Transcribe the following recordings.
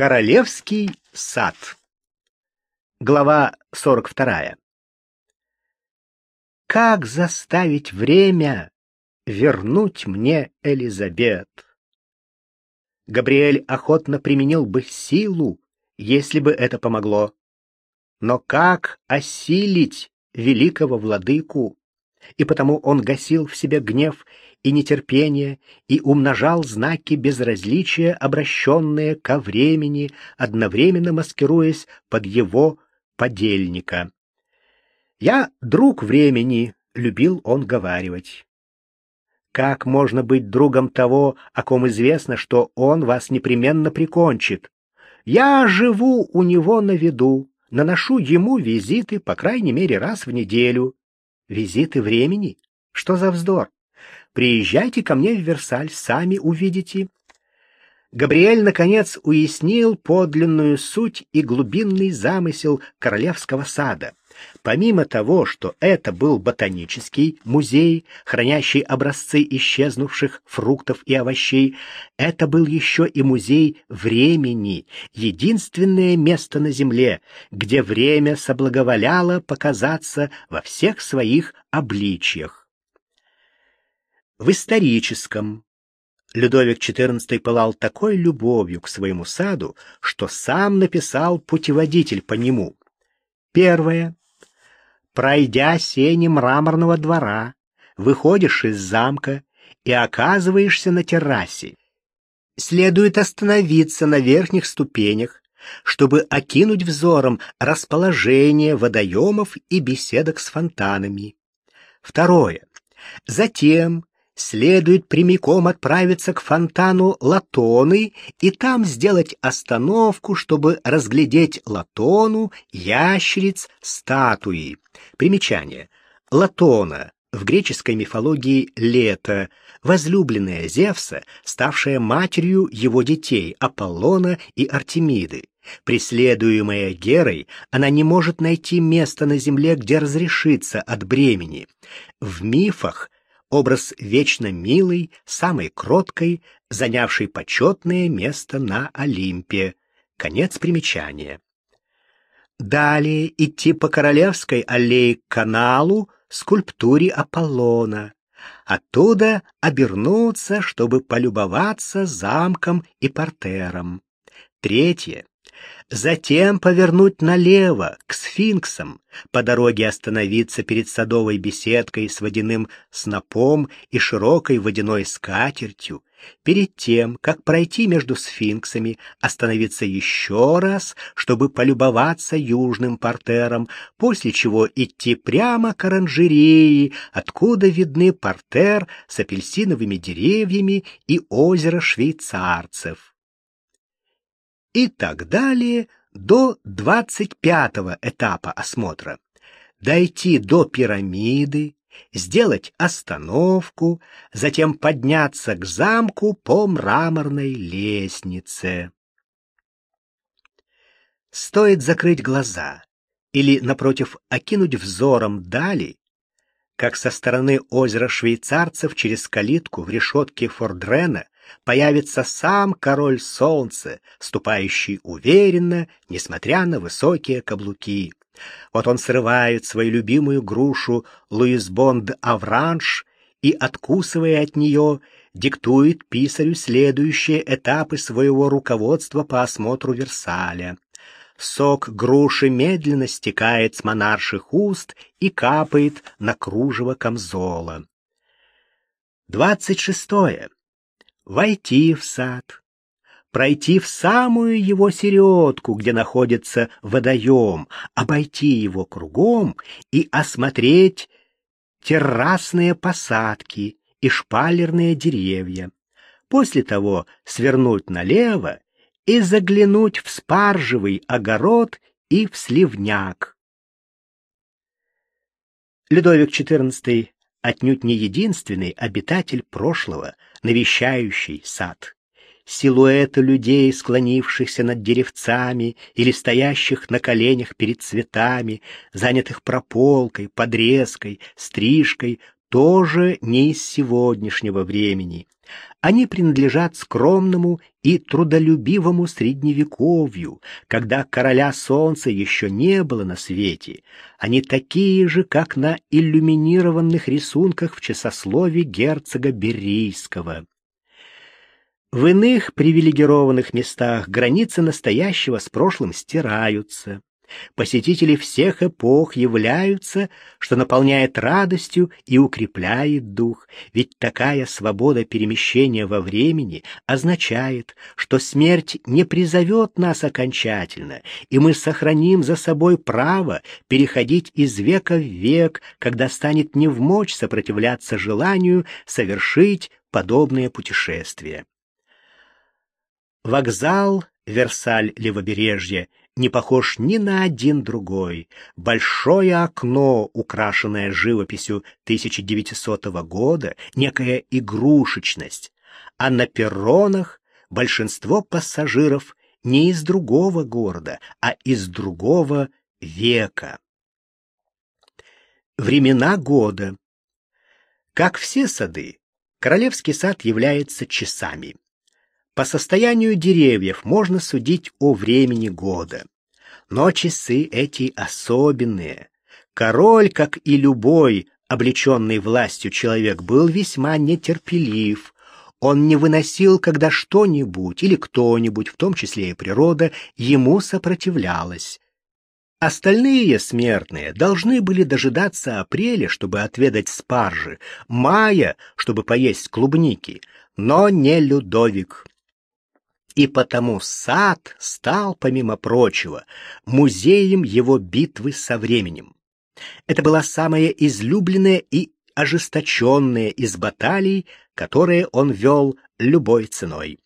Королевский сад. Глава 42. Как заставить время вернуть мне Элизабет? Габриэль охотно применил бы силу, если бы это помогло. Но как осилить великого владыку? И потому он гасил в себе гнев и нетерпение и умножал знаки безразличия, обращенные ко времени, одновременно маскируясь под его подельника. «Я друг времени», — любил он говаривать. Как можно быть другом того, о ком известно, что он вас непременно прикончит? Я живу у него на виду, наношу ему визиты, по крайней мере, раз в неделю. Визиты времени? Что за вздор? Приезжайте ко мне в Версаль, сами увидите. Габриэль, наконец, уяснил подлинную суть и глубинный замысел королевского сада. Помимо того, что это был ботанический музей, хранящий образцы исчезнувших фруктов и овощей, это был еще и музей времени, единственное место на Земле, где время соблаговоляло показаться во всех своих обличьях. В историческом Людовик XIV пылал такой любовью к своему саду, что сам написал путеводитель по нему. Первое. Пройдя сени мраморного двора, выходишь из замка и оказываешься на террасе. Следует остановиться на верхних ступенях, чтобы окинуть взором расположение водоемов и беседок с фонтанами. Второе. Затем следует прямиком отправиться к фонтану Латоны и там сделать остановку, чтобы разглядеть Латону, ящериц, статуи. Примечание. Латона в греческой мифологии лето, возлюбленная Зевса, ставшая матерью его детей Аполлона и Артемиды. Преследуемая Герой, она не может найти место на земле, где разрешиться от бремени. В мифах образ вечно милый, самой кроткой, занявшей почетное место на Олимпе. Конец примечания. Далее идти по Королевской аллее к каналу, скульптуре Аполлона. Оттуда обернуться, чтобы полюбоваться замком и портером. Третье Затем повернуть налево, к сфинксам, по дороге остановиться перед садовой беседкой с водяным снопом и широкой водяной скатертью, перед тем, как пройти между сфинксами, остановиться еще раз, чтобы полюбоваться южным портером, после чего идти прямо к оранжереи, откуда видны портер с апельсиновыми деревьями и озеро швейцарцев и так далее до 25 этапа осмотра. Дойти до пирамиды, сделать остановку, затем подняться к замку по мраморной лестнице. Стоит закрыть глаза или, напротив, окинуть взором дали, как со стороны озера швейцарцев через калитку в решетке Фордрена появится сам король солнца, ступающий уверенно, несмотря на высокие каблуки. Вот он срывает свою любимую грушу Луис Бонд Авранж и, откусывая от нее, диктует писарю следующие этапы своего руководства по осмотру Версаля. Сок груши медленно стекает с монарших уст и капает на кружево камзола. Двадцать шестое войти в сад, пройти в самую его середку, где находится водоем, обойти его кругом и осмотреть террасные посадки и шпалерные деревья. После того свернуть налево и заглянуть в спаржевый огород и в сливняк. Людовик XIV отнюдь не единственный обитатель прошлого, навещающий сад. Силуэты людей, склонившихся над деревцами или стоящих на коленях перед цветами, занятых прополкой, подрезкой, стрижкой, тоже не из сегодняшнего времени. Они принадлежат скромному и трудолюбивому средневековью, когда короля солнца еще не было на свете. Они такие же, как на иллюминированных рисунках в часослове герцога Берийского. В иных привилегированных местах границы настоящего с прошлым стираются. Посетители всех эпох являются, что наполняет радостью и укрепляет дух, ведь такая свобода перемещения во времени означает, что смерть не призовет нас окончательно, и мы сохраним за собой право переходить из века в век, когда станет невмочь сопротивляться желанию совершить подобное путешествие. Вокзал Версаль-Левобережье не похож ни на один другой. Большое окно, украшенное живописью 1900 года, некая игрушечность, а на перронах большинство пассажиров не из другого города, а из другого века. Времена года. Как все сады, Королевский сад является часами. По состоянию деревьев можно судить о времени года. Но часы эти особенные. Король, как и любой облеченный властью человек, был весьма нетерпелив. Он не выносил, когда что-нибудь или кто-нибудь, в том числе и природа, ему сопротивлялась. Остальные смертные должны были дожидаться апреля, чтобы отведать спаржи, мая, чтобы поесть клубники, но не Людовик и потому сад стал, помимо прочего, музеем его битвы со временем. Это была самая излюбленная и ожесточенная из баталий, которые он вел любой ценой.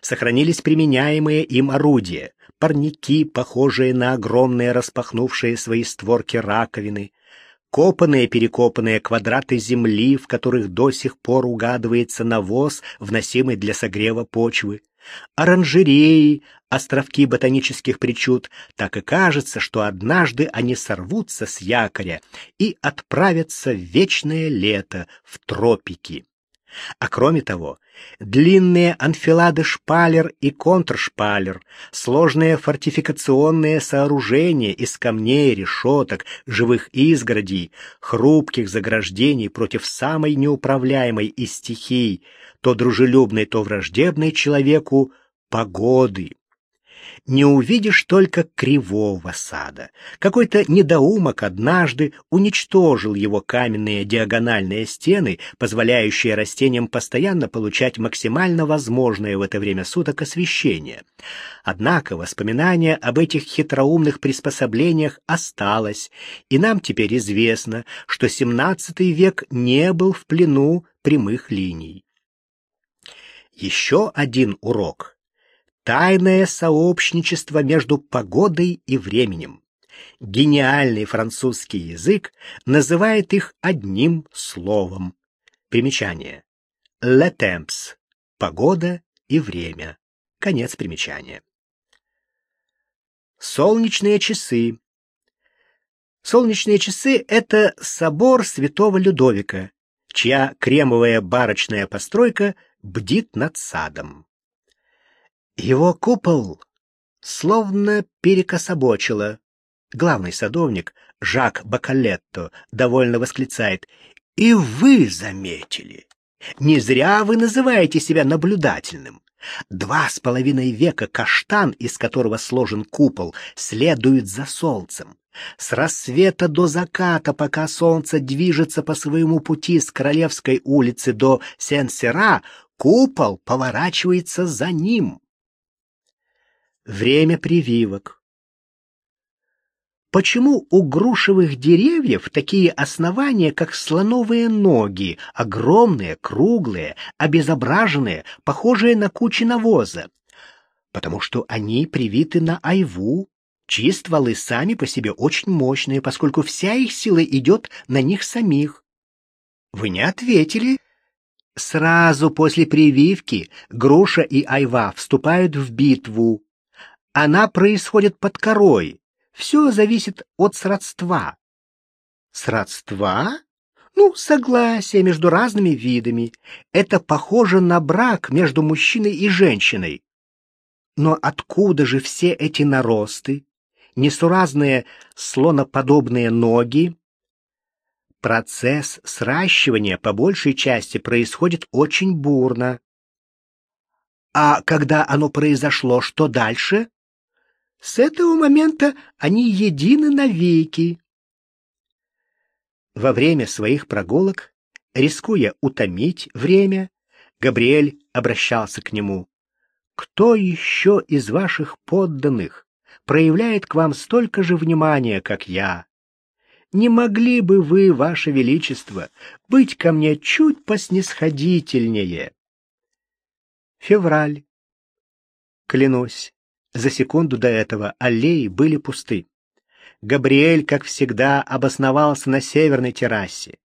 Сохранились применяемые им орудия, парники, похожие на огромные распахнувшие свои створки раковины, копанные-перекопанные квадраты земли, в которых до сих пор угадывается навоз, вносимый для согрева почвы, оранжереи, островки ботанических причуд, так и кажется, что однажды они сорвутся с якоря и отправятся в вечное лето, в тропики. А кроме того, длинные анфилады шпалер и контршпалер, сложные фортификационные сооружения из камней, решеток, живых изгородей, хрупких заграждений против самой неуправляемой из стихий, то дружелюбной, то враждебной человеку, погоды не увидишь только кривого сада. Какой-то недоумок однажды уничтожил его каменные диагональные стены, позволяющие растениям постоянно получать максимально возможное в это время суток освещение. Однако воспоминание об этих хитроумных приспособлениях осталось, и нам теперь известно, что XVII век не был в плену прямых линий. Еще один урок тайное сообщничество между погодой и временем. Гениальный французский язык называет их одним словом. Примечание. Le temps — погода и время. Конец примечания. Солнечные часы. Солнечные часы — это собор святого Людовика, чья кремовая барочная постройка бдит над садом. Его купол словно перекособочило. Главный садовник, Жак Бакалетто, довольно восклицает. «И вы заметили! Не зря вы называете себя наблюдательным. Два с половиной века каштан, из которого сложен купол, следует за солнцем. С рассвета до заката, пока солнце движется по своему пути с Королевской улицы до Сен-Сера, купол поворачивается за ним время прививок. Почему у грушевых деревьев такие основания, как слоновые ноги, огромные, круглые, обезображенные, похожие на кучи навоза? Потому что они привиты на айву, чьи стволы сами по себе очень мощные, поскольку вся их сила идет на них самих. Вы не ответили. Сразу после прививки груша и айва вступают в битву. Она происходит под корой. Все зависит от сродства. Сродства? Ну, согласие между разными видами. Это похоже на брак между мужчиной и женщиной. Но откуда же все эти наросты, несуразные слоноподобные ноги? Процесс сращивания по большей части происходит очень бурно. А когда оно произошло, что дальше? С этого момента они едины навеки. Во время своих прогулок, рискуя утомить время, Габриэль обращался к нему. «Кто еще из ваших подданных проявляет к вам столько же внимания, как я? Не могли бы вы, ваше величество, быть ко мне чуть поснисходительнее?» Февраль. Клянусь, за секунду до этого аллеи были пусты. Габриэль, как всегда, обосновался на северной террасе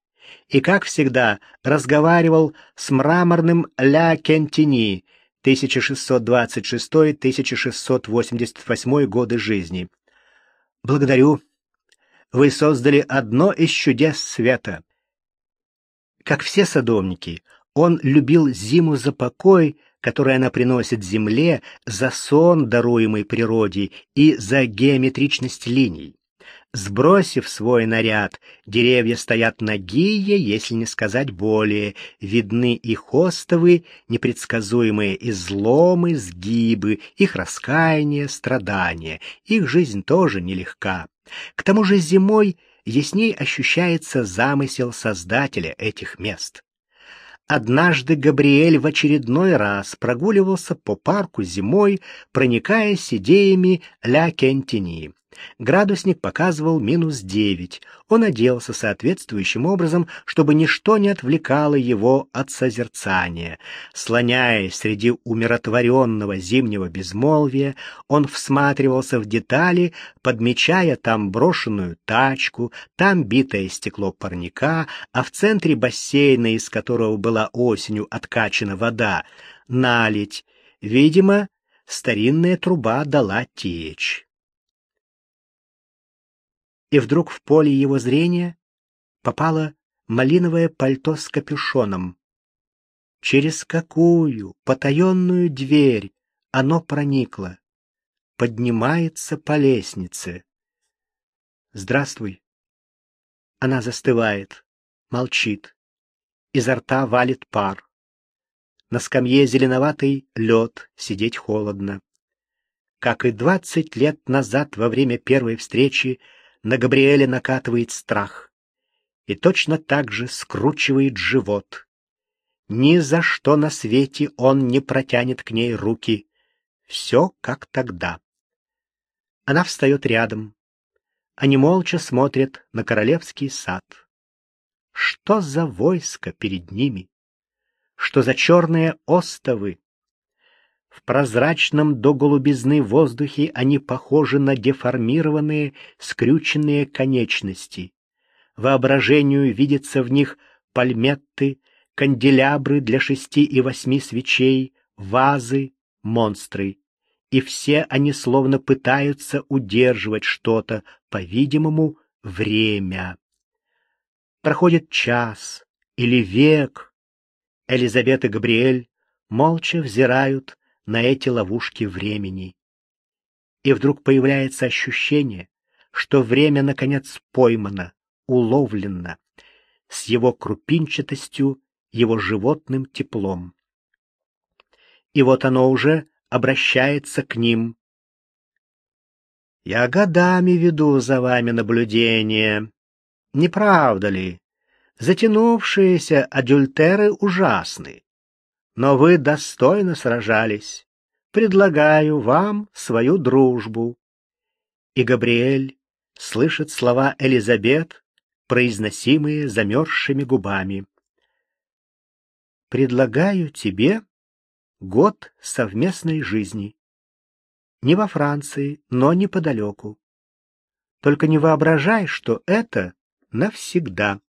и, как всегда, разговаривал с мраморным Ля Кентини 1626-1688 годы жизни. «Благодарю. Вы создали одно из чудес света». Как все садовники, он любил зиму за покой, который она приносит земле, за сон, даруемый природе, и за геометричность линий. Сбросив свой наряд, деревья стоят нагие, если не сказать более, видны их остовы, непредсказуемые изломы, сгибы, их раскаяние, страдания. Их жизнь тоже нелегка. К тому же зимой ясней ощущается замысел создателя этих мест. Однажды Габриэль в очередной раз прогуливался по парку зимой, проникаясь идеями Ля Кентини. Градусник показывал минус девять. Он оделся соответствующим образом, чтобы ничто не отвлекало его от созерцания. Слоняясь среди умиротворенного зимнего безмолвия, он всматривался в детали, подмечая там брошенную тачку, там битое стекло парника, а в центре бассейна, из которого была осенью откачана вода, налить. Видимо, старинная труба дала течь и вдруг в поле его зрения попало малиновое пальто с капюшоном. Через какую потаенную дверь оно проникло? Поднимается по лестнице. «Здравствуй». Она застывает, молчит. Изо рта валит пар. На скамье зеленоватый лед, сидеть холодно. Как и двадцать лет назад во время первой встречи, на Габриэля накатывает страх и точно так же скручивает живот. Ни за что на свете он не протянет к ней руки. Все как тогда. Она встает рядом. Они молча смотрят на королевский сад. Что за войско перед ними? Что за черные остовы? В прозрачном до голубизны воздухе они похожи на деформированные, скрюченные конечности. Воображению видится в них пальметты, канделябры для шести и восьми свечей, вазы, монстры. И все они словно пытаются удерживать что-то, по-видимому, время. Проходит час или век. Элизабет и Габриэль молча взирают на эти ловушки времени. И вдруг появляется ощущение, что время, наконец, поймано, уловлено, с его крупинчатостью, его животным теплом. И вот оно уже обращается к ним. «Я годами веду за вами наблюдение. Не правда ли? Затянувшиеся адюльтеры ужасны но вы достойно сражались. Предлагаю вам свою дружбу. И Габриэль слышит слова Элизабет, произносимые замерзшими губами. Предлагаю тебе год совместной жизни. Не во Франции, но неподалеку. Только не воображай, что это навсегда.